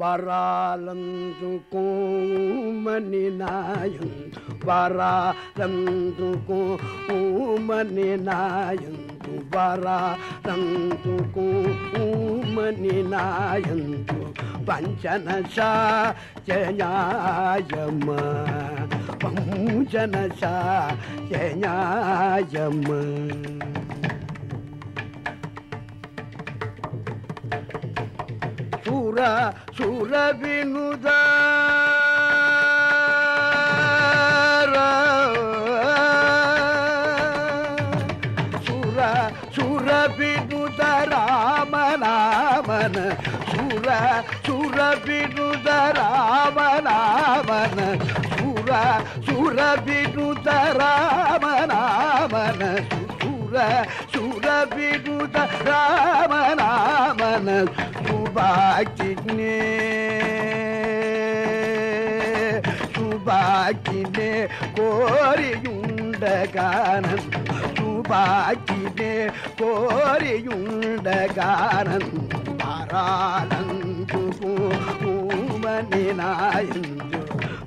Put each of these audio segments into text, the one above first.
వరాలందుకోమని నాయం వరాలందుకోమని నాయందు వరాలందుకోమని నాయందు పంచన జయాయమ పంచన జయాయమ சுர சுரவினுதா சுர சுரவினுத ராமநாமன. சுர சுரவினுத ராமநாமன. சுர சுரவினுத ராமநாமன. சுர சுரவினுத ராமநாமன. துபாக்கினே துபாக்கினே கோரியுண்ட கானன் துபாக்கினே கோரியுண்ட கானன் மாறாலங்கு பூமணி நாயந்து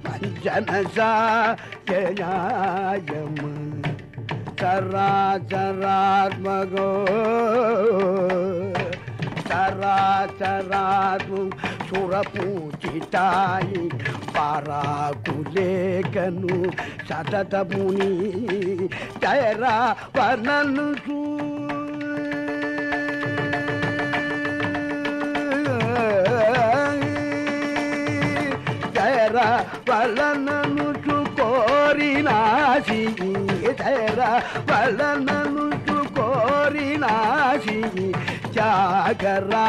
மஞ்சனசாயம் சரா சராத்மகோ కోరియుండగానం మారాలందు పూమని నాయందు సురపూజితాయి పరాకులేకను సతతముని జయరా వర్ణను జయరా వలనను కోరినాసి జయరా వలనను కోరినాసి త్యాగరాజునిపై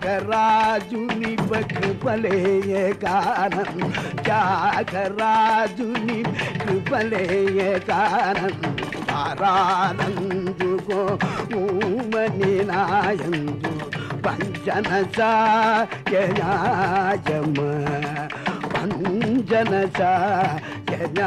త్యాగరాజుని కృపలే కానం త్యాగరాజుని కృపలే కానం వారానందుకో ఊమని నాయందు పంచన సాయమ పంచన సాయమ